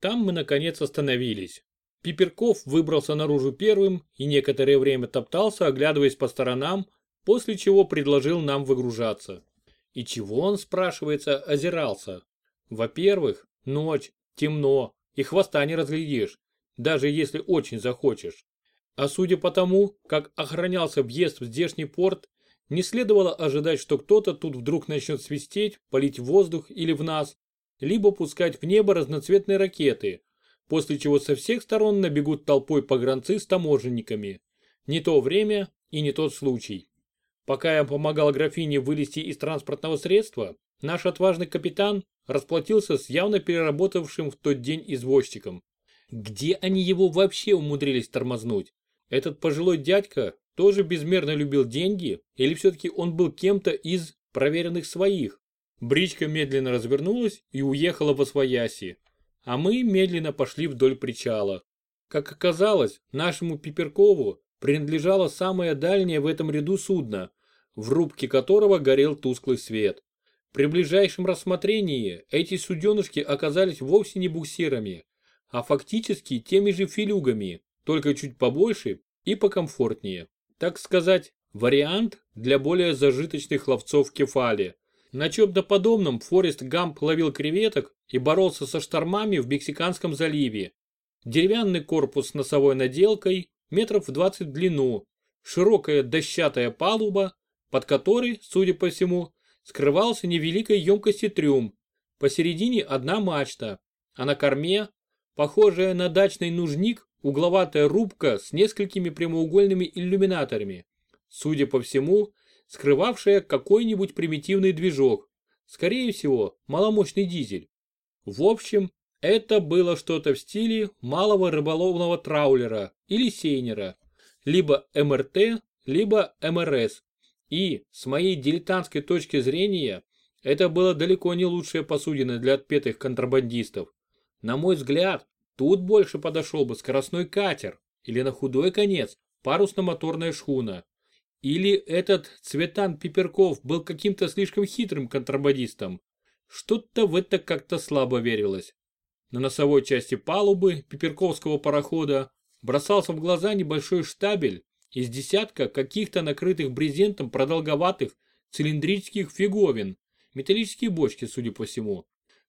Там мы наконец остановились. Пиперков выбрался наружу первым и некоторое время топтался, оглядываясь по сторонам, после чего предложил нам выгружаться. И чего он, спрашивается, озирался? Во-первых, ночь, темно, и хвоста не разглядишь, даже если очень захочешь. А судя по тому, как охранялся въезд в здешний порт, не следовало ожидать, что кто-то тут вдруг начнет свистеть, полить в воздух или в нас, либо пускать в небо разноцветные ракеты, после чего со всех сторон набегут толпой погранцы с таможенниками. Не то время и не тот случай. Пока я помогал графине вылезти из транспортного средства, наш отважный капитан расплатился с явно переработавшим в тот день извозчиком. Где они его вообще умудрились тормознуть? Этот пожилой дядька тоже безмерно любил деньги или все-таки он был кем-то из проверенных своих? Бричка медленно развернулась и уехала во свояси, а мы медленно пошли вдоль причала. Как оказалось, нашему Пиперкову принадлежало самое дальнее в этом ряду судно, в рубке которого горел тусклый свет. При ближайшем рассмотрении эти суденышки оказались вовсе не буксирами, а фактически теми же филюгами, только чуть побольше и покомфортнее. Так сказать, вариант для более зажиточных ловцов кефали. На чем-то подобном Форест Гамп ловил креветок и боролся со штормами в Мексиканском заливе. Деревянный корпус с носовой наделкой, метров в 20 в длину, широкая дощатая палуба, под которой, судя по всему, скрывался невеликой емкости трюм. Посередине одна мачта, а на корме, похожая на дачный нужник, угловатая рубка с несколькими прямоугольными иллюминаторами. Судя по всему, скрывавшая какой-нибудь примитивный движок, скорее всего, маломощный дизель. В общем, это было что-то в стиле малого рыболовного траулера или сейнера, либо МРТ, либо МРС, и, с моей дилетантской точки зрения, это было далеко не лучшая посудина для отпетых контрабандистов. На мой взгляд, тут больше подошел бы скоростной катер или на худой конец парусно-моторная шхуна. Или этот Цветан Пиперков был каким-то слишком хитрым контрабандистом. Что-то в это как-то слабо верилось. На носовой части палубы Пиперковского парохода бросался в глаза небольшой штабель из десятка каких-то накрытых брезентом продолговатых цилиндрических фиговин, металлические бочки, судя по всему,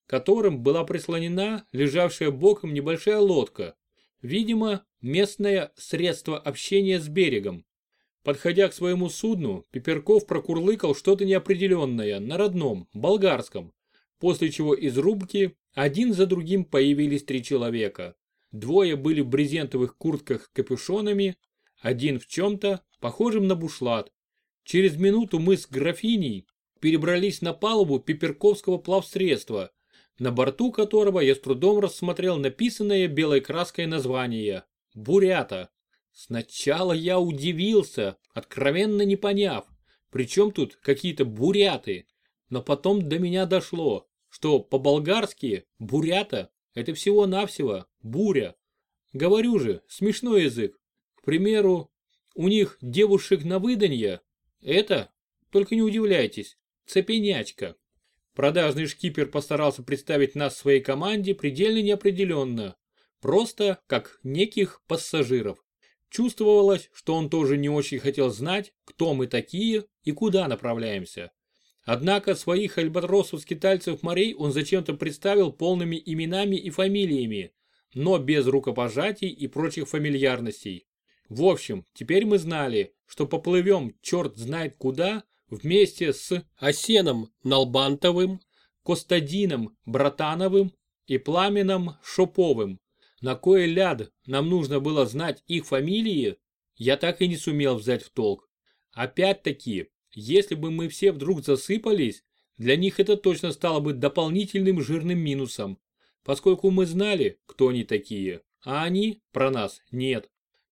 которым была прислонена лежавшая боком небольшая лодка, видимо, местное средство общения с берегом. Подходя к своему судну, Пеперков прокурлыкал что-то неопределенное на родном, болгарском, после чего из рубки один за другим появились три человека. Двое были в брезентовых куртках с капюшонами, один в чем-то, похожем на бушлат. Через минуту мы с графиней перебрались на палубу пиперковского плавсредства, на борту которого я с трудом рассмотрел написанное белой краской название «Бурята». Сначала я удивился, откровенно не поняв, при чем тут какие-то буряты, но потом до меня дошло, что по-болгарски бурята – это всего-навсего буря. Говорю же, смешной язык. К примеру, у них девушек на выданье – это, только не удивляйтесь, цепенячка. Продажный шкипер постарался представить нас своей команде предельно неопределенно, просто как неких пассажиров. Чувствовалось, что он тоже не очень хотел знать, кто мы такие и куда направляемся. Однако своих альбатросов-скитальцев морей он зачем-то представил полными именами и фамилиями, но без рукопожатий и прочих фамильярностей. В общем, теперь мы знали, что поплывем черт знает куда вместе с Осеном Налбантовым, Костадином Братановым и Пламеном Шоповым. На кое ляд нам нужно было знать их фамилии, я так и не сумел взять в толк. Опять-таки, если бы мы все вдруг засыпались, для них это точно стало бы дополнительным жирным минусом, поскольку мы знали, кто они такие, а они про нас нет.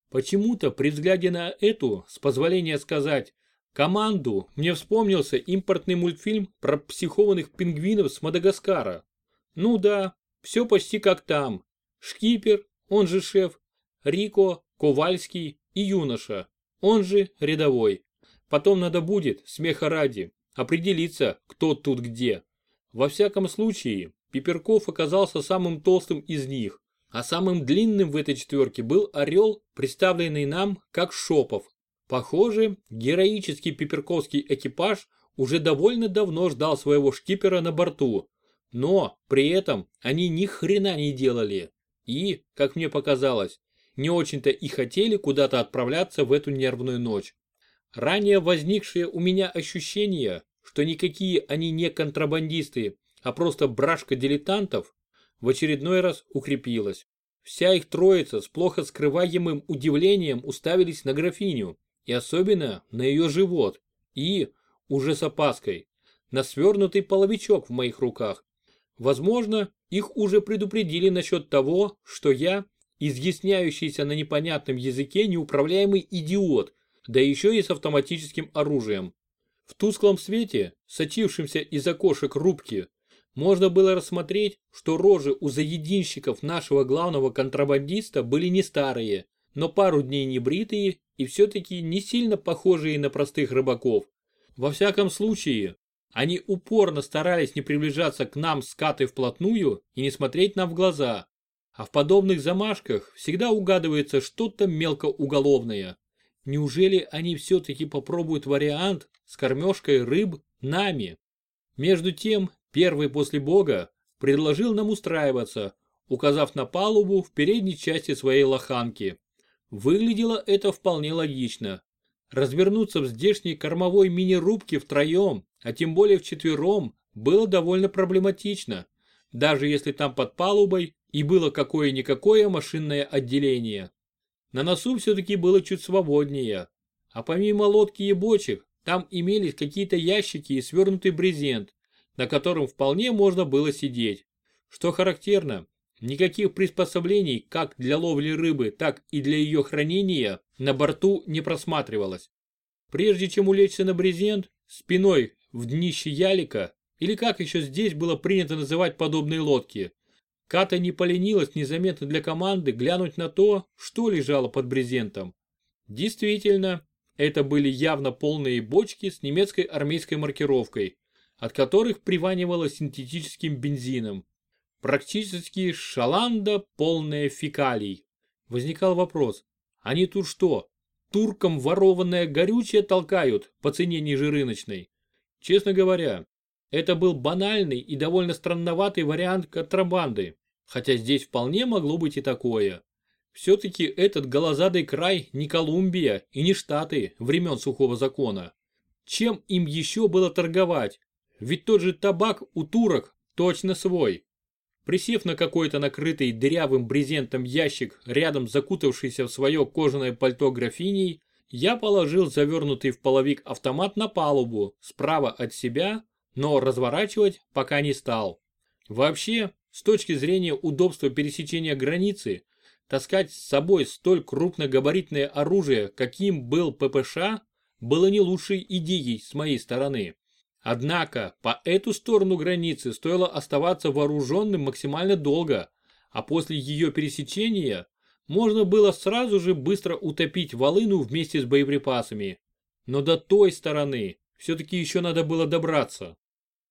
Почему-то при взгляде на эту, с позволения сказать, команду, мне вспомнился импортный мультфильм про психованных пингвинов с Мадагаскара. Ну да, все почти как там. Шкипер, он же шеф, Рико, Ковальский и юноша, он же рядовой. Потом надо будет, смеха ради, определиться, кто тут где. Во всяком случае, Пиперков оказался самым толстым из них, а самым длинным в этой четверке был орел, представленный нам как Шопов. Похоже, героический пиперковский экипаж уже довольно давно ждал своего шкипера на борту. Но при этом они ни хрена не делали. И, как мне показалось, не очень-то и хотели куда-то отправляться в эту нервную ночь. Ранее возникшее у меня ощущение, что никакие они не контрабандисты, а просто брашка дилетантов, в очередной раз укрепилась. Вся их троица с плохо скрываемым удивлением уставились на графиню, и особенно на ее живот, и, уже с опаской, на свернутый половичок в моих руках. Возможно, их уже предупредили насчет того, что я, изъясняющийся на непонятном языке неуправляемый идиот, да еще и с автоматическим оружием. В тусклом свете, сочившемся из окошек рубки, можно было рассмотреть, что рожи у заединщиков нашего главного контрабандиста были не старые, но пару дней не бритые и все-таки не сильно похожие на простых рыбаков. Во всяком случае, они упорно старались не приближаться к нам с Катой вплотную и не смотреть нам в глаза. А в подобных замашках всегда угадывается что-то мелкоуголовное. Неужели они все-таки попробуют вариант с кормежкой рыб нами? Между тем, первый после бога предложил нам устраиваться, указав на палубу в передней части своей лоханки. Выглядело это вполне логично. Развернуться в здешней кормовой мини-рубке втроем, а тем более вчетвером, было довольно проблематично, даже если там под палубой и было какое-никакое машинное отделение. На носу все-таки было чуть свободнее, а помимо лодки и бочек, там имелись какие-то ящики и свернутый брезент, на котором вполне можно было сидеть. Что характерно, никаких приспособлений как для ловли рыбы, так и для ее хранения на борту не просматривалось. Прежде чем улечься на брезент, спиной в днище ялика, или как еще здесь было принято называть подобные лодки, Ката не поленилась незаметно для команды глянуть на то, что лежало под брезентом. Действительно, это были явно полные бочки с немецкой армейской маркировкой, от которых приванивало синтетическим бензином. Практически шаланда полная фекалий. Возникал вопрос, они тут что, туркам ворованное горючее толкают по цене ниже рыночной? Честно говоря, это был банальный и довольно странноватый вариант контрабанды, хотя здесь вполне могло быть и такое. Все-таки этот голозадый край не Колумбия и не Штаты времен сухого закона. Чем им еще было торговать? Ведь тот же табак у турок точно свой. Присев на какой-то накрытый дырявым брезентом ящик рядом закутавшийся в свое кожаное пальто графиней, я положил завернутый в половик автомат на палубу, справа от себя, но разворачивать пока не стал. Вообще, с точки зрения удобства пересечения границы, таскать с собой столь крупногабаритное оружие, каким был ППШ, было не лучшей идеей с моей стороны. Однако, по эту сторону границы стоило оставаться вооруженным максимально долго, а после ее пересечения можно было сразу же быстро утопить волыну вместе с боеприпасами. Но до той стороны все-таки еще надо было добраться.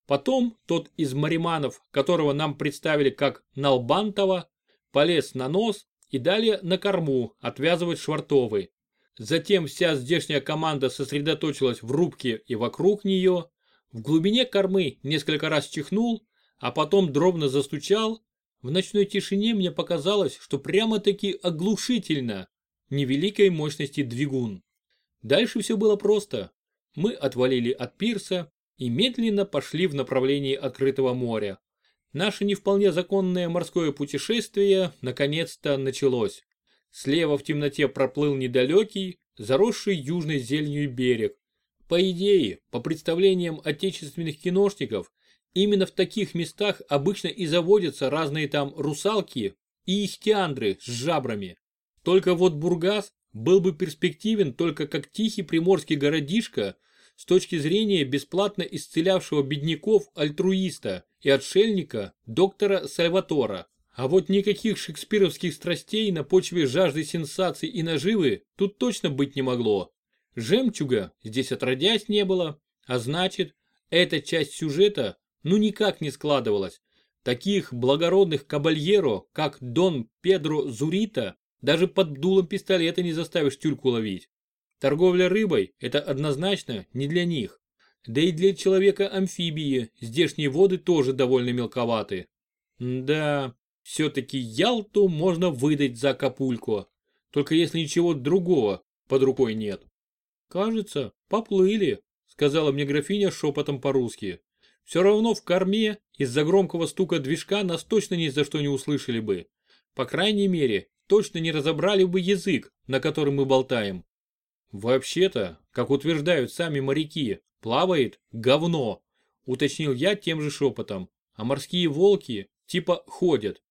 Потом тот из мариманов, которого нам представили как Налбантова, полез на нос и далее на корму отвязывать швартовы. Затем вся здешняя команда сосредоточилась в рубке и вокруг нее. В глубине кормы несколько раз чихнул, а потом дробно застучал. В ночной тишине мне показалось, что прямо-таки оглушительно невеликой мощности двигун. Дальше все было просто. Мы отвалили от пирса, и медленно пошли в направлении открытого моря. Наше не вполне законное морское путешествие наконец-то началось. Слева в темноте проплыл недалекий, заросший южной зеленью берег. По идее, по представлениям отечественных киношников, именно в таких местах обычно и заводятся разные там русалки и ихтиандры с жабрами. Только вот Бургас был бы перспективен только как тихий приморский городишко с точки зрения бесплатно исцелявшего бедняков альтруиста и отшельника доктора Сальватора. А вот никаких шекспировских страстей на почве жажды сенсаций и наживы тут точно быть не могло. Жемчуга здесь отродясь не было, а значит, эта часть сюжета ну никак не складывалась. таких благородных кабальеро, как Дон Педро Зурита, даже под дулом пистолета не заставишь тюльку ловить. Торговля рыбой – это однозначно не для них. Да и для человека-амфибии здешние воды тоже довольно мелковаты. Да, все-таки Ялту можно выдать за Акапулько. Только если ничего другого под рукой нет. Кажется, поплыли, сказала мне графиня шепотом по-русски. Все равно в корме из-за громкого стука движка нас точно ни за что не услышали бы. По крайней мере, точно не разобрали бы язык, на котором мы болтаем. Вообще-то, как утверждают сами моряки, плавает говно, уточнил я тем же шепотом, а морские волки типа ходят.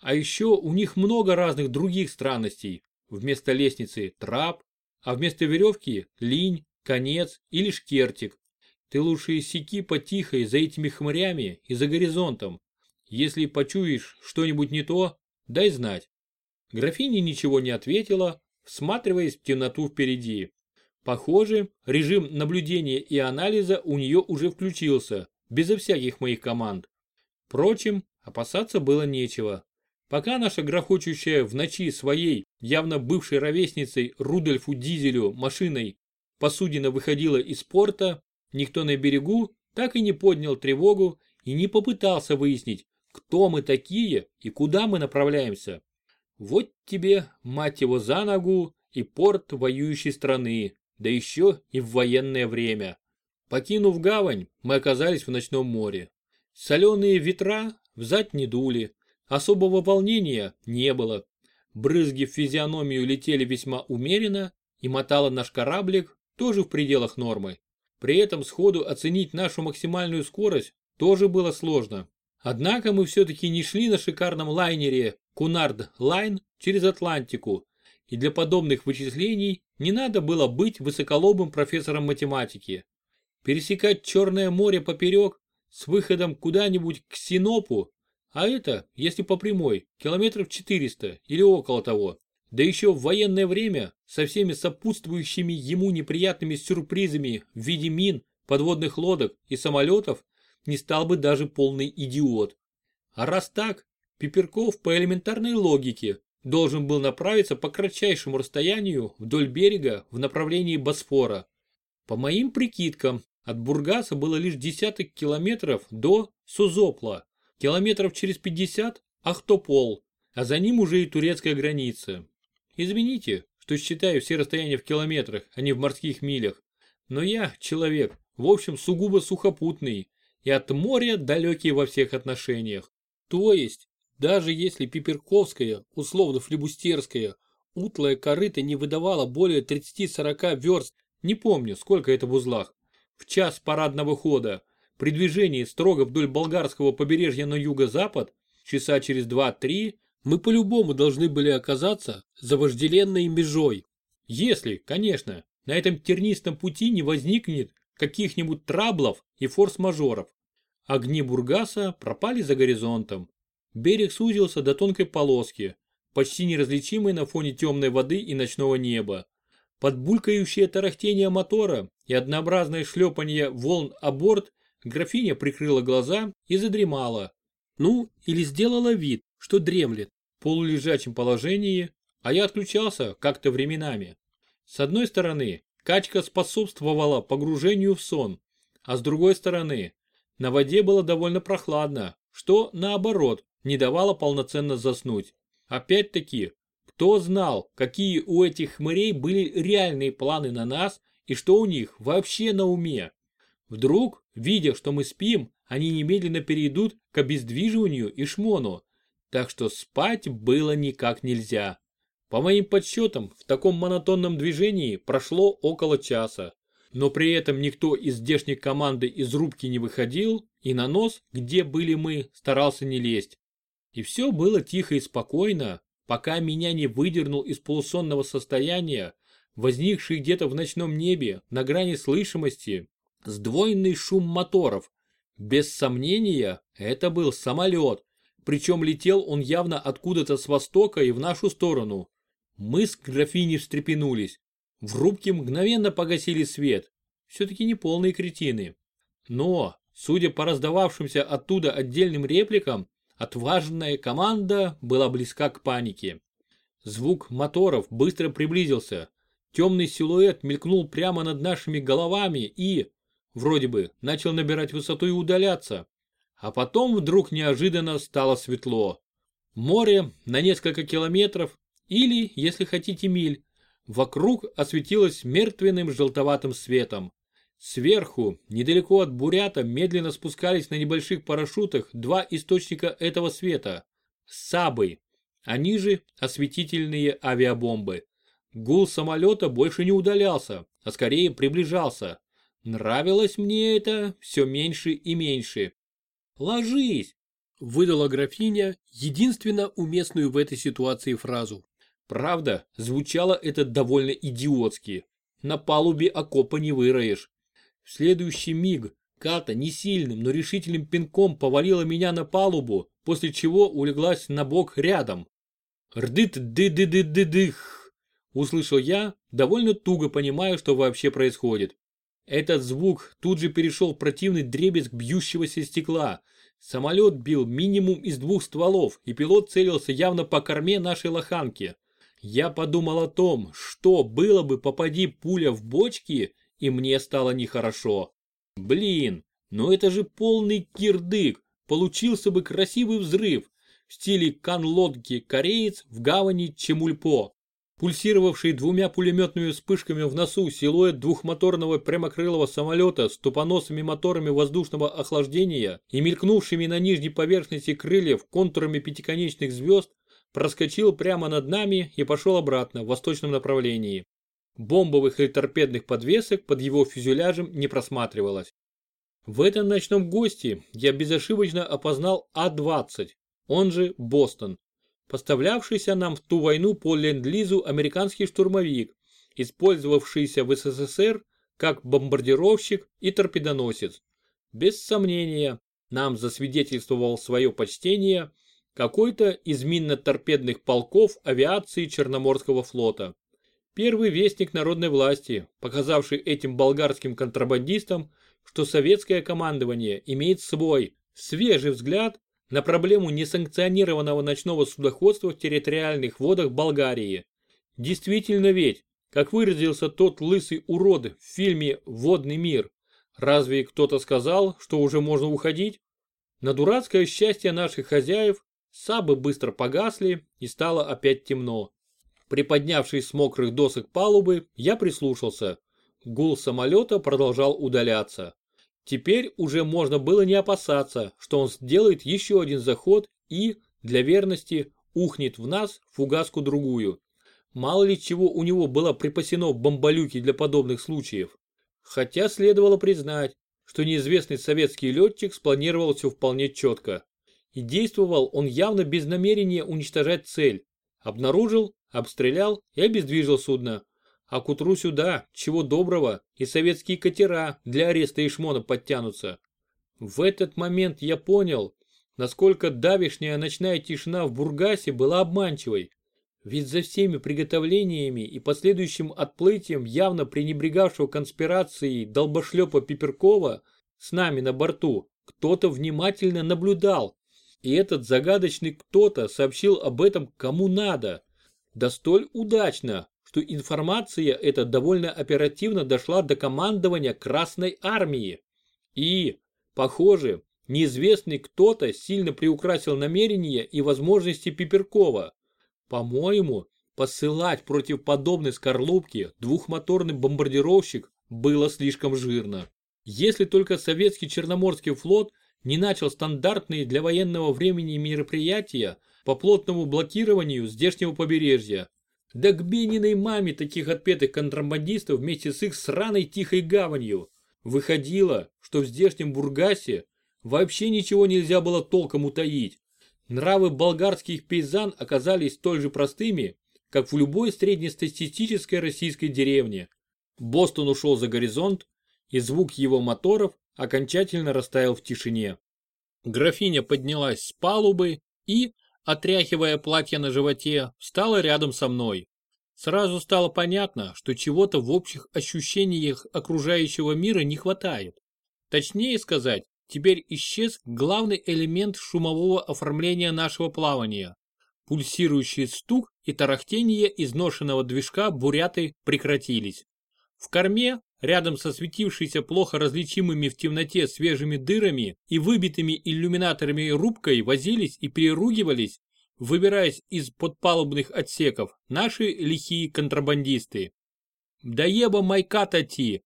А еще у них много разных других странностей. Вместо лестницы трап, а вместо веревки линь, конец или шкертик. Ты лучше иссеки потихой за этими хмырями и за горизонтом. Если почуешь что-нибудь не то, дай знать. Графиня ничего не ответила, всматриваясь в темноту впереди. Похоже, режим наблюдения и анализа у нее уже включился, безо всяких моих команд. Впрочем, опасаться было нечего. Пока наша грохочущая в ночи своей, явно бывшей ровесницей Рудольфу Дизелю машиной, посудина выходила из порта, никто на берегу так и не поднял тревогу и не попытался выяснить, кто мы такие и куда мы направляемся. Вот тебе, мать его, за ногу и порт воюющей страны, да еще и в военное время. Покинув гавань, мы оказались в ночном море. Соленые ветра взад не дули, Особого волнения не было. Брызги в физиономию летели весьма умеренно, и мотало наш кораблик тоже в пределах нормы. При этом сходу оценить нашу максимальную скорость тоже было сложно. Однако мы все-таки не шли на шикарном лайнере Кунард Лайн через Атлантику, и для подобных вычислений не надо было быть высоколобым профессором математики. Пересекать Черное море поперек с выходом куда-нибудь к Синопу а это, если по прямой, километров 400 или около того. Да еще в военное время со всеми сопутствующими ему неприятными сюрпризами в виде мин, подводных лодок и самолетов не стал бы даже полный идиот. А раз так, Пиперков по элементарной логике должен был направиться по кратчайшему расстоянию вдоль берега в направлении Босфора. По моим прикидкам, от Бургаса было лишь десяток километров до Сузопла, Километров через 50 – Ахтопол, а за ним уже и турецкая граница. Извините, что считаю все расстояния в километрах, а не в морских милях. Но я человек, в общем, сугубо сухопутный и от моря далекий во всех отношениях. То есть, даже если Пиперковская, условно флебустерская, утлая корыта не выдавала более 30-40 верст, не помню, сколько это в узлах, в час парадного хода, при движении строго вдоль болгарского побережья на юго-запад, часа через 2-3, мы по-любому должны были оказаться за вожделенной межой. Если, конечно, на этом тернистом пути не возникнет каких-нибудь траблов и форс-мажоров. Огни Бургаса пропали за горизонтом. Берег сузился до тонкой полоски, почти неразличимой на фоне темной воды и ночного неба. Под булькающее тарахтение мотора и однообразное шлепанье волн о борт Графиня прикрыла глаза и задремала. Ну, или сделала вид, что дремлет в полулежачем положении, а я отключался как-то временами. С одной стороны, качка способствовала погружению в сон, а с другой стороны, на воде было довольно прохладно, что, наоборот, не давало полноценно заснуть. Опять-таки, кто знал, какие у этих хмырей были реальные планы на нас и что у них вообще на уме? Вдруг, видя, что мы спим, они немедленно перейдут к обездвиживанию и шмону. Так что спать было никак нельзя. По моим подсчетам, в таком монотонном движении прошло около часа. Но при этом никто из здешней команды из рубки не выходил и на нос, где были мы, старался не лезть. И все было тихо и спокойно, пока меня не выдернул из полусонного состояния, возникший где-то в ночном небе на грани слышимости Сдвоенный шум моторов. Без сомнения, это был самолет, причем летел он явно откуда-то с востока и в нашу сторону. Мы с графиней встрепенулись. В рубке мгновенно погасили свет. Все-таки не полные кретины. Но, судя по раздававшимся оттуда отдельным репликам, Отважная команда была близка к панике. Звук моторов быстро приблизился. Темный силуэт мелькнул прямо над нашими головами и, вроде бы, начал набирать высоту и удаляться. А потом вдруг неожиданно стало светло. Море на несколько километров или, если хотите, миль, вокруг осветилось мертвенным желтоватым светом. Сверху, недалеко от Бурята, медленно спускались на небольших парашютах два источника этого света – сабы, они же осветительные авиабомбы. Гул самолета больше не удалялся, а скорее приближался. Нравилось мне это все меньше и меньше. «Ложись!» – выдала графиня единственно уместную в этой ситуации фразу. Правда, звучало это довольно идиотски. На палубе окопа не выроешь. В следующий миг Ката не сильным, но решительным пинком повалила меня на палубу, после чего улеглась на бок рядом. «Рдыт-ды-ды-ды-ды-дых!» Услышал я, довольно туго понимая, что вообще происходит. Этот звук тут же перешел в противный дребезг бьющегося стекла. Самолет бил минимум из двух стволов, и пилот целился явно по корме нашей лоханки. Я подумал о том, что было бы попади пуля в бочки, и мне стало нехорошо. Блин, ну это же полный кирдык, получился бы красивый взрыв в стиле канлодки кореец в гавани Чемульпо пульсировавший двумя пулеметными вспышками в носу силуэт двухмоторного прямокрылого самолета с тупоносыми моторами воздушного охлаждения и мелькнувшими на нижней поверхности крыльев контурами пятиконечных звезд проскочил прямо над нами и пошел обратно в восточном направлении. Бомбовых или торпедных подвесок под его фюзеляжем не просматривалось. В этом ночном госте я безошибочно опознал А-20, он же Бостон, поставлявшийся нам в ту войну по ленд-лизу американский штурмовик, использовавшийся в СССР как бомбардировщик и торпедоносец. Без сомнения, нам засвидетельствовал свое почтение какой-то из минно-торпедных полков авиации Черноморского флота. Первый вестник народной власти, показавший этим болгарским контрабандистам, что советское командование имеет свой, свежий взгляд на проблему несанкционированного ночного судоходства в территориальных водах Болгарии. Действительно ведь, как выразился тот лысый урод в фильме «Водный мир», разве кто-то сказал, что уже можно уходить? На дурацкое счастье наших хозяев сабы быстро погасли и стало опять темно. Приподнявшись с мокрых досок палубы, я прислушался. Гул самолета продолжал удаляться. Теперь уже можно было не опасаться, что он сделает еще один заход и, для верности, ухнет в нас фугаску-другую. Мало ли чего у него было припасено в бомболюке для подобных случаев. Хотя следовало признать, что неизвестный советский летчик спланировал все вполне четко. И действовал он явно без намерения уничтожать цель. Обнаружил, обстрелял и обездвижил судно а к утру сюда, чего доброго, и советские катера для ареста Ишмона подтянутся. В этот момент я понял, насколько давишняя ночная тишина в Бургасе была обманчивой. Ведь за всеми приготовлениями и последующим отплытием явно пренебрегавшего конспирацией долбошлепа Пиперкова с нами на борту кто-то внимательно наблюдал. И этот загадочный кто-то сообщил об этом кому надо. Да столь удачно, что информация эта довольно оперативно дошла до командования Красной Армии. И, похоже, неизвестный кто-то сильно приукрасил намерения и возможности Пиперкова. По-моему, посылать против подобной скорлупки двухмоторный бомбардировщик было слишком жирно. Если только советский Черноморский флот не начал стандартные для военного времени мероприятия по плотному блокированию здешнего побережья, да к Бениной маме таких отпетых контрабандистов вместе с их сраной тихой гаванью. Выходило, что в здешнем Бургасе вообще ничего нельзя было толком утаить. Нравы болгарских пейзан оказались столь же простыми, как в любой среднестатистической российской деревне. Бостон ушел за горизонт, и звук его моторов окончательно растаял в тишине. Графиня поднялась с палубы и, отряхивая платье на животе, встала рядом со мной. Сразу стало понятно, что чего-то в общих ощущениях окружающего мира не хватает. Точнее сказать, теперь исчез главный элемент шумового оформления нашего плавания. Пульсирующий стук и тарахтение изношенного движка буряты прекратились. В корме, рядом со светившейся плохо различимыми в темноте свежими дырами и выбитыми иллюминаторами рубкой возились и переругивались, выбираясь из подпалубных отсеков, наши лихие контрабандисты. «Да еба майката ти!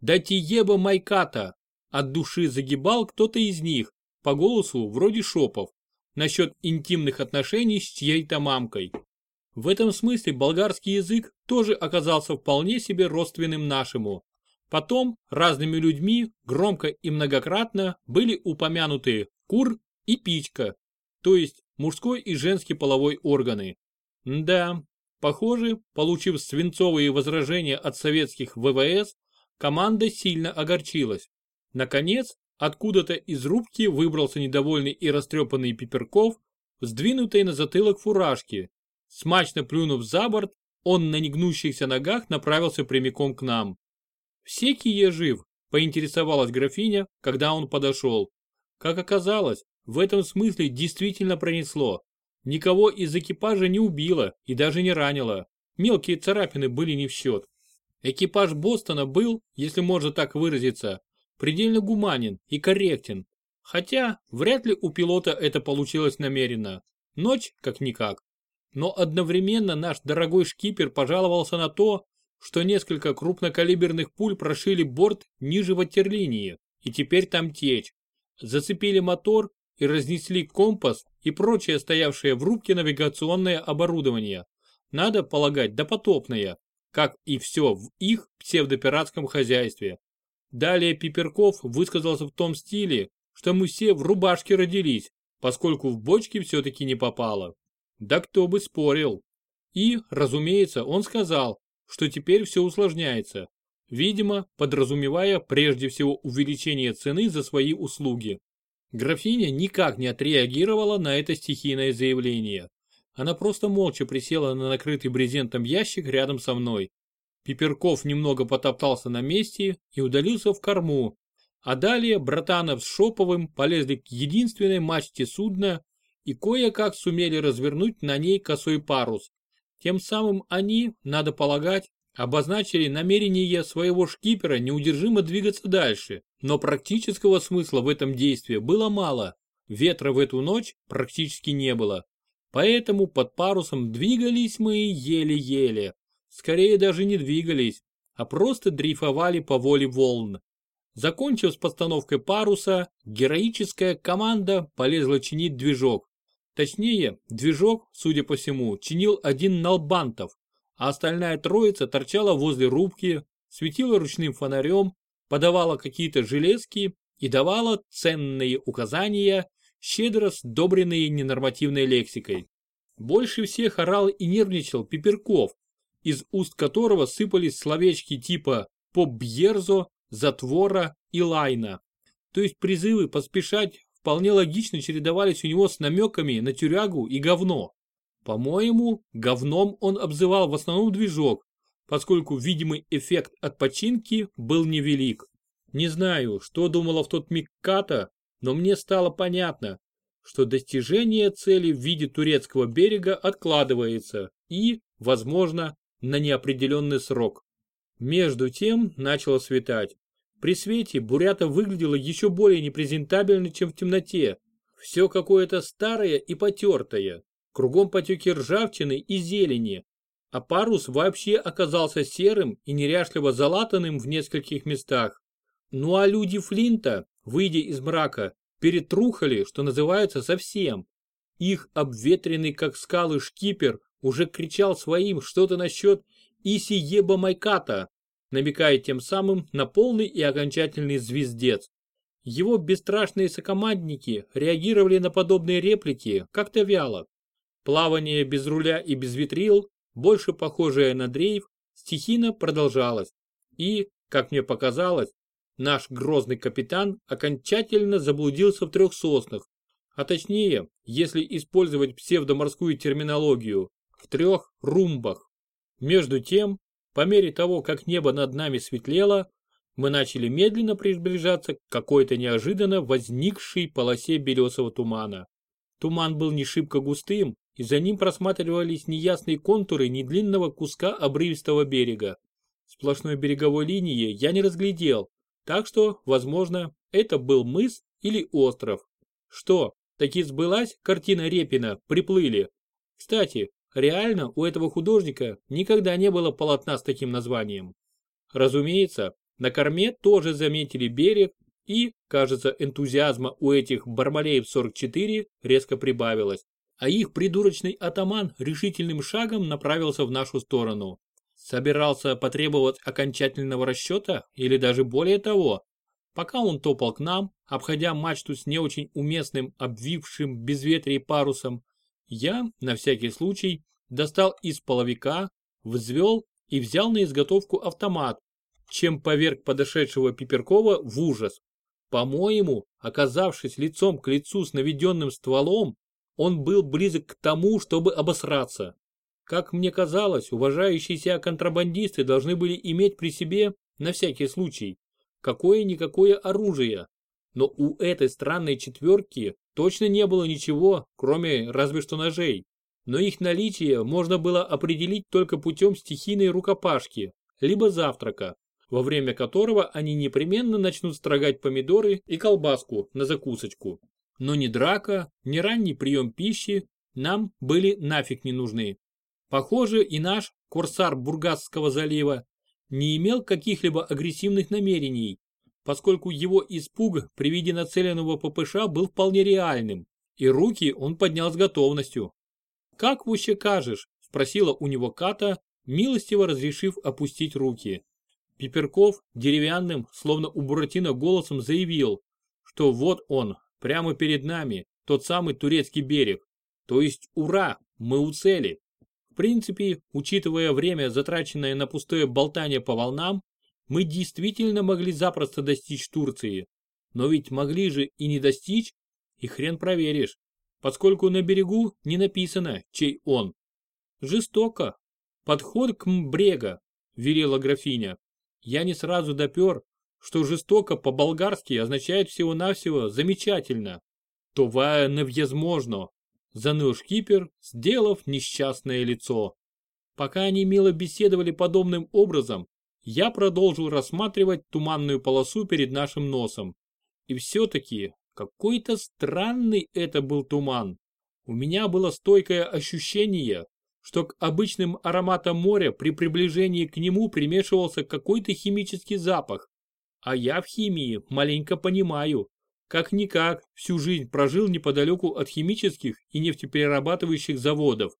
Да ти еба майката!» От души загибал кто-то из них, по голосу вроде шопов, насчет интимных отношений с чьей-то мамкой. В этом смысле болгарский язык тоже оказался вполне себе родственным нашему. Потом разными людьми громко и многократно были упомянуты кур и пичка, то есть мужской и женский половой органы. Да, похоже, получив свинцовые возражения от советских ВВС, команда сильно огорчилась. Наконец, откуда-то из рубки выбрался недовольный и растрепанный Пиперков, сдвинутый на затылок фуражки, Смачно плюнув за борт, он на негнущихся ногах направился прямиком к нам. «Все Кие жив?» – поинтересовалась графиня, когда он подошел. Как оказалось, в этом смысле действительно пронесло. Никого из экипажа не убило и даже не ранило. Мелкие царапины были не в счет. Экипаж Бостона был, если можно так выразиться, предельно гуманен и корректен. Хотя, вряд ли у пилота это получилось намеренно. Ночь, как-никак. Но одновременно наш дорогой шкипер пожаловался на то, что несколько крупнокалиберных пуль прошили борт ниже ватерлинии, и теперь там течь. Зацепили мотор и разнесли компас и прочее стоявшее в рубке навигационное оборудование. Надо полагать допотопное, как и все в их псевдопиратском хозяйстве. Далее Пиперков высказался в том стиле, что мы все в рубашке родились, поскольку в бочки все-таки не попало. Да кто бы спорил. И, разумеется, он сказал, что теперь все усложняется, видимо, подразумевая прежде всего увеличение цены за свои услуги. Графиня никак не отреагировала на это стихийное заявление. Она просто молча присела на накрытый брезентом ящик рядом со мной. Пиперков немного потоптался на месте и удалился в корму, а далее Братанов с Шоповым полезли к единственной мачте судна, и кое-как сумели развернуть на ней косой парус. Тем самым они, надо полагать, обозначили намерение своего шкипера неудержимо двигаться дальше, но практического смысла в этом действии было мало. Ветра в эту ночь практически не было. Поэтому под парусом двигались мы еле-еле. Скорее даже не двигались, а просто дрейфовали по воле волн. Закончив с постановкой паруса, героическая команда полезла чинить движок. Точнее, движок, судя по всему, чинил один Налбантов, а остальная троица торчала возле рубки, светила ручным фонарем, подавала какие-то железки и давала ценные указания, щедро сдобренные ненормативной лексикой. Больше всех орал и нервничал Пиперков, из уст которого сыпались словечки типа «побьерзо», «затвора» и «лайна». То есть призывы поспешать вполне логично чередовались у него с намеками на тюрягу и говно. По-моему, говном он обзывал в основном движок, поскольку видимый эффект от починки был невелик. Не знаю, что думала в тот миг Ката, но мне стало понятно, что достижение цели в виде турецкого берега откладывается и, возможно, на неопределенный срок. Между тем начало светать. При свете Бурята выглядела еще более непрезентабельно, чем в темноте. Все какое-то старое и потертое. Кругом потеки ржавчины и зелени. А парус вообще оказался серым и неряшливо залатанным в нескольких местах. Ну а люди Флинта, выйдя из мрака, перетрухали, что называется, совсем. Их обветренный как скалы шкипер уже кричал своим что-то насчет Иси Еба Майката, намекая тем самым на полный и окончательный звездец. Его бесстрашные сокомандники реагировали на подобные реплики как-то вяло. Плавание без руля и без ветрил, больше похожее на дрейф, стихийно продолжалось. И, как мне показалось, наш грозный капитан окончательно заблудился в трех соснах, а точнее, если использовать псевдоморскую терминологию, в трех румбах. Между тем, по мере того, как небо над нами светлело, мы начали медленно приближаться к какой-то неожиданно возникшей полосе белесого тумана. Туман был не шибко густым, и за ним просматривались неясные контуры недлинного куска обрывистого берега. Сплошной береговой линии я не разглядел, так что, возможно, это был мыс или остров. Что, таки сбылась картина Репина «Приплыли»? Кстати, реально у этого художника никогда не было полотна с таким названием. Разумеется, на корме тоже заметили берег и, кажется, энтузиазма у этих Бармалеев-44 резко прибавилось, а их придурочный атаман решительным шагом направился в нашу сторону. Собирался потребовать окончательного расчета или даже более того. Пока он топал к нам, обходя мачту с не очень уместным обвившим безветрие парусом, я, на всякий случай, достал из половика, взвел и взял на изготовку автомат, чем поверг подошедшего Пиперкова в ужас. По-моему, оказавшись лицом к лицу с наведенным стволом, он был близок к тому, чтобы обосраться. Как мне казалось, уважающие себя контрабандисты должны были иметь при себе, на всякий случай, какое-никакое оружие. Но у этой странной четверки точно не было ничего, кроме разве что ножей. Но их наличие можно было определить только путем стихийной рукопашки, либо завтрака во время которого они непременно начнут строгать помидоры и колбаску на закусочку. Но ни драка, ни ранний прием пищи нам были нафиг не нужны. Похоже, и наш курсар Бургасского залива не имел каких-либо агрессивных намерений, поскольку его испуг при виде нацеленного ППШ был вполне реальным, и руки он поднял с готовностью. «Как вообще кажешь?» – спросила у него Ката, милостиво разрешив опустить руки. Пиперков деревянным, словно у Буратино голосом заявил, что вот он, прямо перед нами, тот самый турецкий берег. То есть ура, мы у цели. В принципе, учитывая время, затраченное на пустое болтание по волнам, мы действительно могли запросто достичь Турции. Но ведь могли же и не достичь, и хрен проверишь, поскольку на берегу не написано, чей он. Жестоко. Подход к Мбрега, велела графиня. Я не сразу допер, что жестоко по-болгарски означает всего-навсего «замечательно». «Това невъезможно», заныл шкипер, сделав несчастное лицо. Пока они мило беседовали подобным образом, я продолжил рассматривать туманную полосу перед нашим носом. И все-таки, какой-то странный это был туман. У меня было стойкое ощущение, что к обычным ароматам моря при приближении к нему примешивался какой-то химический запах. А я в химии маленько понимаю. Как-никак, всю жизнь прожил неподалеку от химических и нефтеперерабатывающих заводов.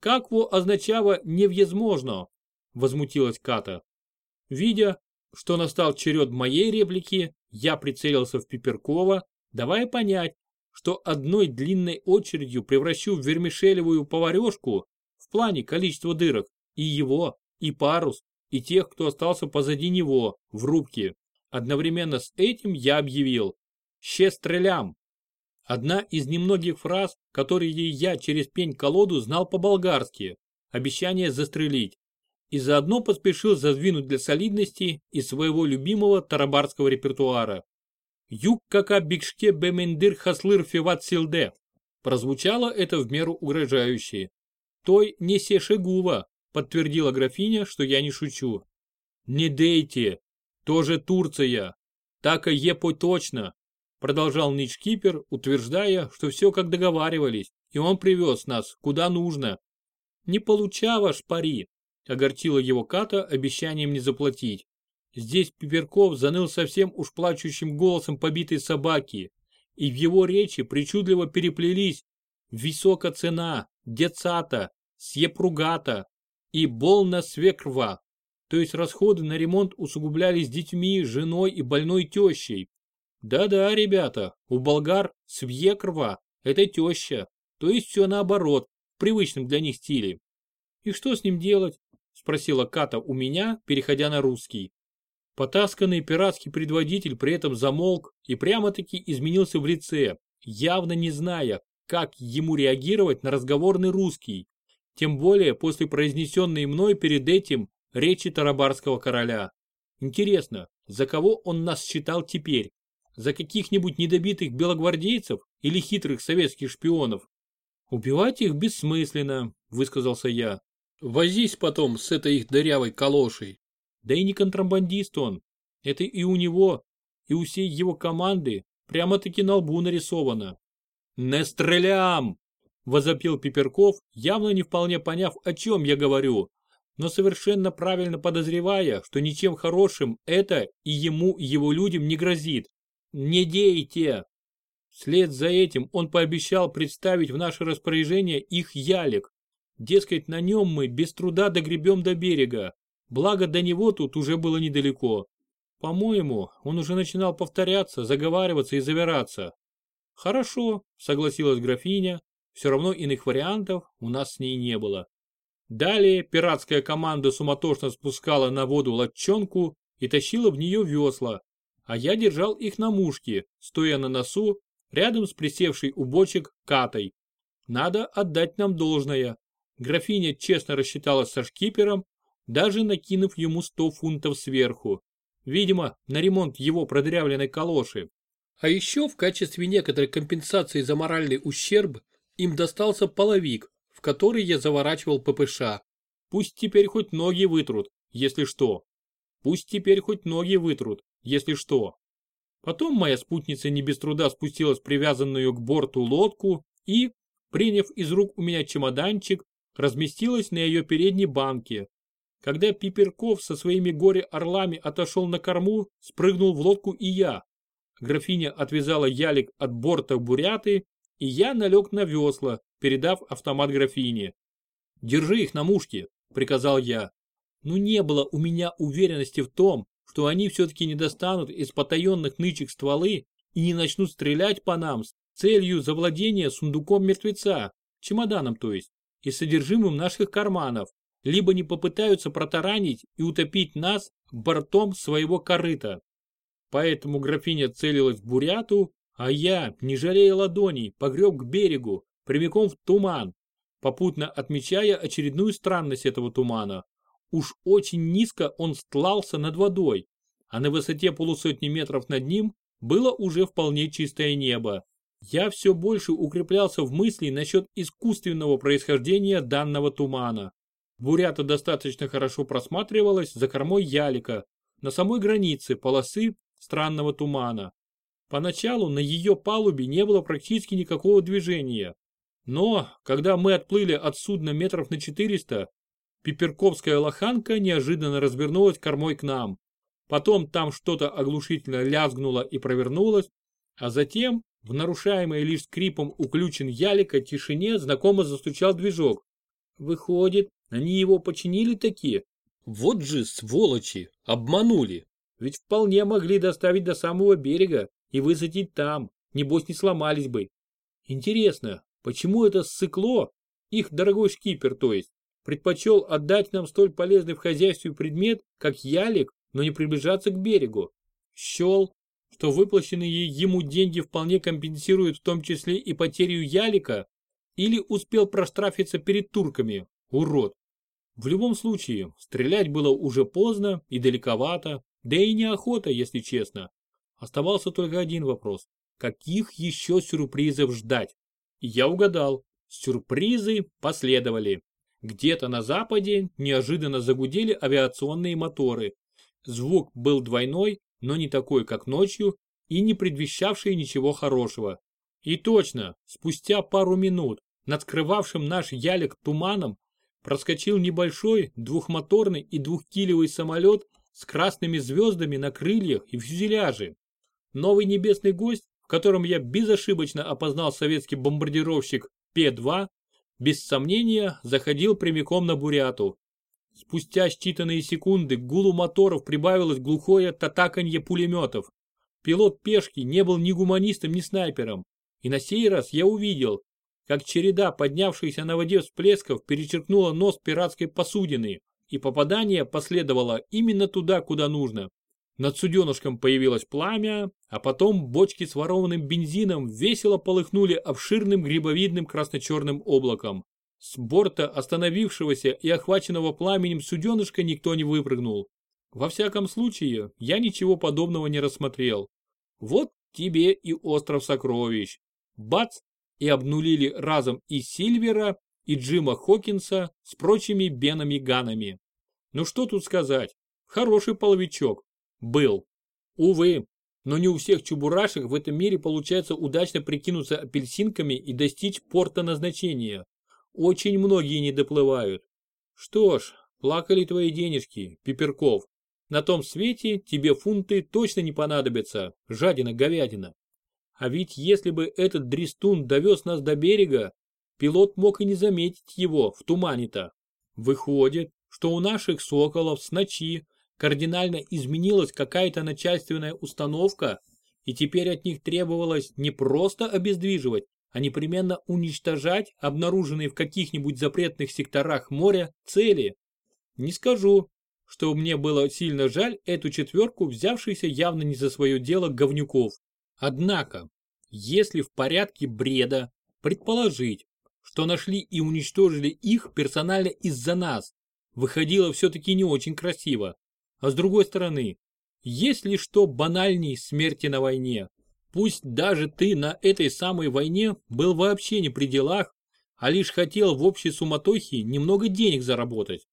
Как во означало «невъезможно», возмутилась Ката. Видя, что настал черед моей реплики, я прицелился в Пиперкова, давая понять, что одной длинной очередью превращу в вермишелевую поварешку в плане количества дырок, и его, и парус, и тех, кто остался позади него, в рубке. Одновременно с этим я объявил «Ще стрелям!». Одна из немногих фраз, которые я через пень-колоду знал по-болгарски, обещание застрелить, и заодно поспешил задвинуть для солидности из своего любимого тарабарского репертуара. «Юг кака бигшке бемендир хаслыр феват силде». Прозвучало это в меру угрожающе. Той не Сешегува, подтвердила графиня, что я не шучу. Не дейте, тоже Турция. Так и епо точно, продолжал Ничкипер, утверждая, что все как договаривались, и он привез нас, куда нужно. Не получава пари, огорчила его Ката обещанием не заплатить. Здесь Пиперков заныл совсем уж плачущим голосом побитой собаки, и в его речи причудливо переплелись высока цена, децата, сьепругата и болна свекрва, то есть расходы на ремонт усугублялись детьми, женой и больной тещей. Да-да, ребята, у болгар свекрва – это теща, то есть все наоборот, в привычном для них стиле. И что с ним делать? Спросила Ката у меня, переходя на русский. Потасканный пиратский предводитель при этом замолк и прямо-таки изменился в лице, явно не зная, как ему реагировать на разговорный русский, тем более после произнесенной мной перед этим речи Тарабарского короля. Интересно, за кого он нас считал теперь? За каких-нибудь недобитых белогвардейцев или хитрых советских шпионов? Убивать их бессмысленно, высказался я. Возись потом с этой их дырявой калошей. Да и не контрабандист он. Это и у него, и у всей его команды прямо-таки на лбу нарисовано. «Не стрелям!» – возопил Пиперков, явно не вполне поняв, о чем я говорю, но совершенно правильно подозревая, что ничем хорошим это и ему, и его людям не грозит. «Не дейте!» Вслед за этим он пообещал представить в наше распоряжение их ялик. Дескать, на нем мы без труда догребем до берега, благо до него тут уже было недалеко. По-моему, он уже начинал повторяться, заговариваться и завираться. Хорошо, согласилась графиня, все равно иных вариантов у нас с ней не было. Далее пиратская команда суматошно спускала на воду лодчонку и тащила в нее весла, а я держал их на мушке, стоя на носу, рядом с присевшей у бочек Катой. Надо отдать нам должное. Графиня честно рассчиталась со шкипером, даже накинув ему 100 фунтов сверху. Видимо, на ремонт его продырявленной калоши. А еще в качестве некоторой компенсации за моральный ущерб им достался половик, в который я заворачивал ППШ. Пусть теперь хоть ноги вытрут, если что. Пусть теперь хоть ноги вытрут, если что. Потом моя спутница не без труда спустилась привязанную к борту лодку и, приняв из рук у меня чемоданчик, разместилась на ее передней банке. Когда Пиперков со своими горе-орлами отошел на корму, спрыгнул в лодку и я. Графиня отвязала ялик от борта буряты, и я налег на весла, передав автомат графине. «Держи их на мушке», — приказал я. Но не было у меня уверенности в том, что они все-таки не достанут из потаенных нычек стволы и не начнут стрелять по нам с целью завладения сундуком мертвеца, чемоданом то есть, и содержимым наших карманов, либо не попытаются протаранить и утопить нас бортом своего корыта. Поэтому графиня целилась в буряту, а я, не жалея ладоней, погреб к берегу, прямиком в туман, попутно отмечая очередную странность этого тумана. Уж очень низко он стлался над водой, а на высоте полусотни метров над ним было уже вполне чистое небо. Я все больше укреплялся в мысли насчет искусственного происхождения данного тумана. Бурята достаточно хорошо просматривалась за кормой ялика, на самой границе полосы странного тумана. Поначалу на ее палубе не было практически никакого движения. Но, когда мы отплыли от судна метров на 400, пиперковская лоханка неожиданно развернулась кормой к нам. Потом там что-то оглушительно лязгнуло и провернулось, а затем, в нарушаемой лишь скрипом уключен ялика тишине, знакомо застучал движок. Выходит, они его починили такие? Вот же сволочи, обманули. Ведь вполне могли доставить до самого берега и высадить там, небось не сломались бы. Интересно, почему это сыкло, их дорогой шкипер то есть, предпочел отдать нам столь полезный в хозяйстве предмет, как ялик, но не приближаться к берегу? Щел, что выплаченные ему деньги вполне компенсируют в том числе и потерю ялика, или успел проштрафиться перед турками, урод. В любом случае, стрелять было уже поздно и далековато, да и неохота, если честно. Оставался только один вопрос. Каких еще сюрпризов ждать? Я угадал. Сюрпризы последовали. Где-то на западе неожиданно загудели авиационные моторы. Звук был двойной, но не такой, как ночью, и не предвещавший ничего хорошего. И точно, спустя пару минут над скрывавшим наш ялик туманом проскочил небольшой двухмоторный и двухкилевый самолет с красными звездами на крыльях и фюзеляже. Новый небесный гость, в котором я безошибочно опознал советский бомбардировщик П-2, без сомнения заходил прямиком на Буряту. Спустя считанные секунды к гулу моторов прибавилось глухое татаканье пулеметов. Пилот пешки не был ни гуманистом, ни снайпером. И на сей раз я увидел, как череда поднявшихся на воде всплесков перечеркнула нос пиратской посудины, и попадание последовало именно туда, куда нужно. Над суденышком появилось пламя, а потом бочки с ворованным бензином весело полыхнули обширным грибовидным красно-черным облаком. С борта остановившегося и охваченного пламенем суденышка никто не выпрыгнул. Во всяком случае, я ничего подобного не рассмотрел. Вот тебе и остров сокровищ. Бац! И обнулили разом и Сильвера, и Джима Хокинса с прочими Бенами Ганами. Ну что тут сказать, хороший половичок. Был. Увы, но не у всех чебурашек в этом мире получается удачно прикинуться апельсинками и достичь порта назначения. Очень многие не доплывают. Что ж, плакали твои денежки, Пиперков. На том свете тебе фунты точно не понадобятся, жадина-говядина. А ведь если бы этот дрестун довез нас до берега, пилот мог и не заметить его в тумане-то. Выходит, что у наших соколов с ночи кардинально изменилась какая-то начальственная установка, и теперь от них требовалось не просто обездвиживать, а непременно уничтожать обнаруженные в каких-нибудь запретных секторах моря цели. Не скажу, что мне было сильно жаль эту четверку, взявшихся явно не за свое дело говнюков. Однако, если в порядке бреда предположить, что нашли и уничтожили их персонально из-за нас, выходило все-таки не очень красиво. А с другой стороны, есть ли что банальней смерти на войне? Пусть даже ты на этой самой войне был вообще не при делах, а лишь хотел в общей суматохе немного денег заработать.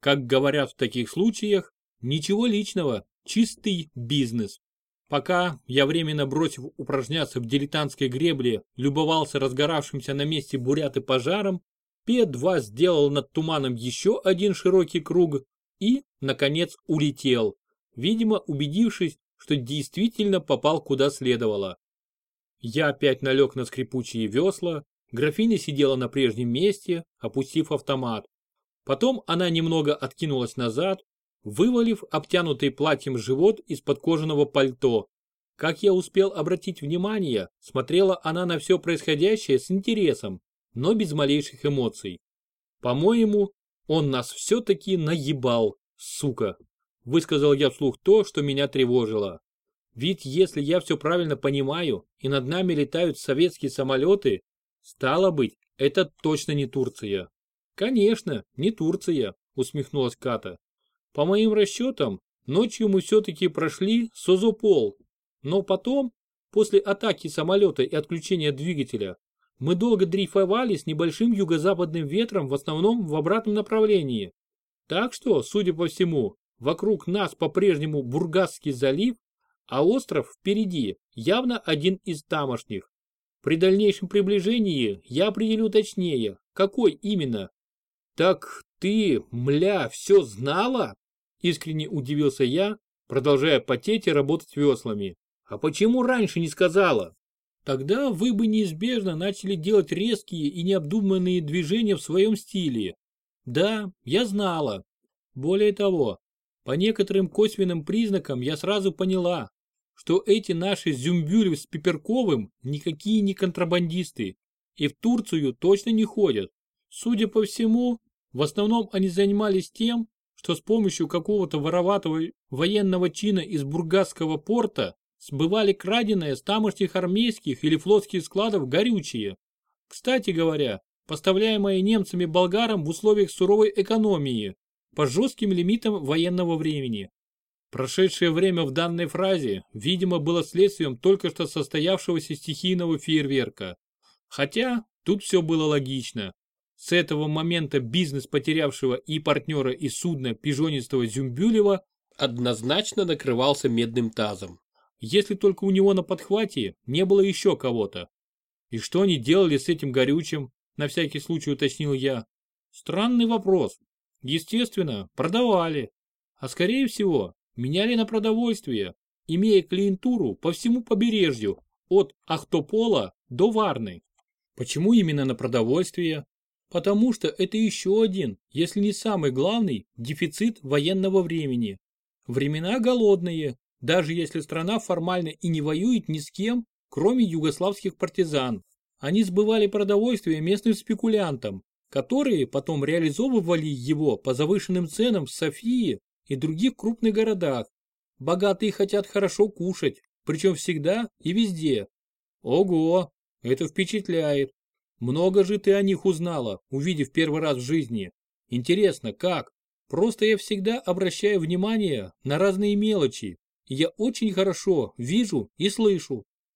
Как говорят в таких случаях, ничего личного, чистый бизнес. Пока я временно бросив упражняться в дилетантской гребле, любовался разгоравшимся на месте буряты пожаром, П-2 сделал над туманом еще один широкий круг и, наконец, улетел, видимо, убедившись, что действительно попал куда следовало. Я опять налег на скрипучие весла, графиня сидела на прежнем месте, опустив автомат. Потом она немного откинулась назад, вывалив обтянутый платьем живот из-под кожаного пальто. Как я успел обратить внимание, смотрела она на все происходящее с интересом, но без малейших эмоций. По-моему, он нас все-таки наебал, сука. Высказал я вслух то, что меня тревожило. Ведь если я все правильно понимаю, и над нами летают советские самолеты, стало быть, это точно не Турция. «Конечно, не Турция», — усмехнулась Ката. «По моим расчетам, ночью мы все-таки прошли Созопол, но потом, после атаки самолета и отключения двигателя, мы долго дрейфовали с небольшим юго-западным ветром в основном в обратном направлении. Так что, судя по всему, вокруг нас по-прежнему Бургасский залив, а остров впереди явно один из тамошних. При дальнейшем приближении я определю точнее, какой именно, «Так ты, мля, все знала?» Искренне удивился я, продолжая потеть и работать веслами. «А почему раньше не сказала?» Тогда вы бы неизбежно начали делать резкие и необдуманные движения в своем стиле. Да, я знала. Более того, по некоторым косвенным признакам я сразу поняла, что эти наши зюмбюри с Пиперковым никакие не контрабандисты и в Турцию точно не ходят. Судя по всему, в основном они занимались тем, что с помощью какого-то вороватого военного чина из Бургасского порта сбывали краденое с тамошних армейских или флотских складов горючее. Кстати говоря, поставляемое немцами болгарам в условиях суровой экономии, по жестким лимитам военного времени. Прошедшее время в данной фразе, видимо, было следствием только что состоявшегося стихийного фейерверка. Хотя, тут все было логично. С этого момента бизнес потерявшего и партнера, и судна пижонистого Зюмбюлева однозначно накрывался медным тазом. Если только у него на подхвате не было еще кого-то. И что они делали с этим горючим, на всякий случай уточнил я. Странный вопрос. Естественно, продавали. А скорее всего, меняли на продовольствие, имея клиентуру по всему побережью, от Ахтопола до Варны. Почему именно на продовольствие? Потому что это еще один, если не самый главный, дефицит военного времени. Времена голодные, даже если страна формально и не воюет ни с кем, кроме югославских партизан. Они сбывали продовольствие местным спекулянтам, которые потом реализовывали его по завышенным ценам в Софии и других крупных городах. Богатые хотят хорошо кушать, причем всегда и везде. Ого, это впечатляет. Много же ты о них узнала, увидев первый раз в жизни. Интересно, как? Просто я всегда обращаю внимание на разные мелочи, я очень хорошо вижу и слышу.